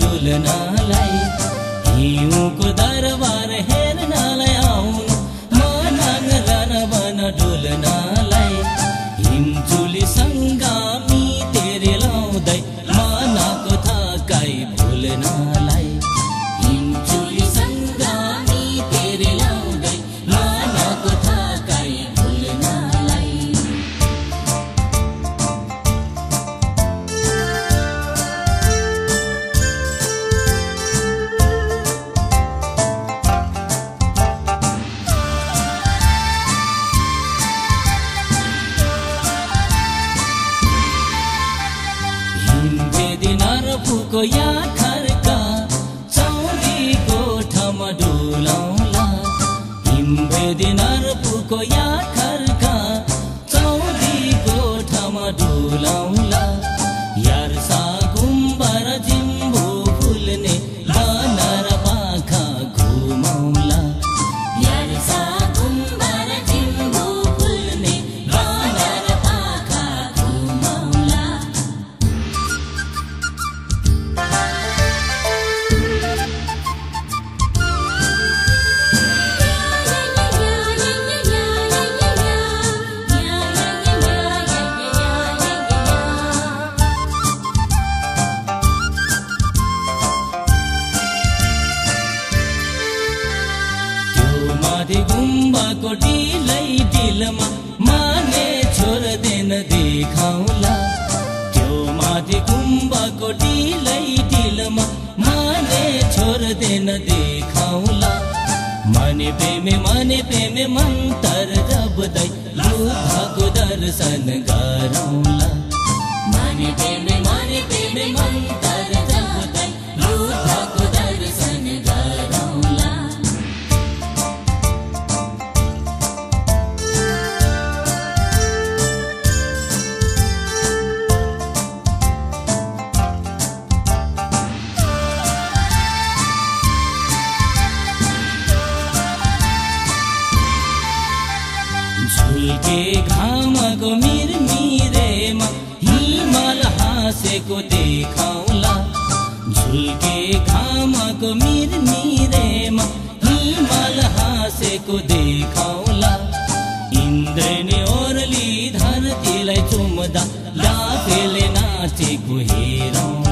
डुल्नलाई हिउँको हिउँदे नरपुको या खर्का चौरीको ठाउँमा डुलाउला हिउँदे नरपुको या खर्का चौरीको ठाउँमा डुलाउला। यारसा गुम्बाको डिलै डिलमा माने छोड्दैन देखाउला। त्यो माथि गुम्बाको डिलै डिलमा माने छोड्दैन देखाउला। माने प्रेमे माने प्रेमे मन्तर जब्दै लुभाको दर्शन गरौँला। के घाम को मीर मीरे हिलमल हासे को देखौला झुल के घाम को मीर मीरे हिलमल हास को देखौला इंद्र ने ओरली धरती चुमदा लाते नाचे को हेरौ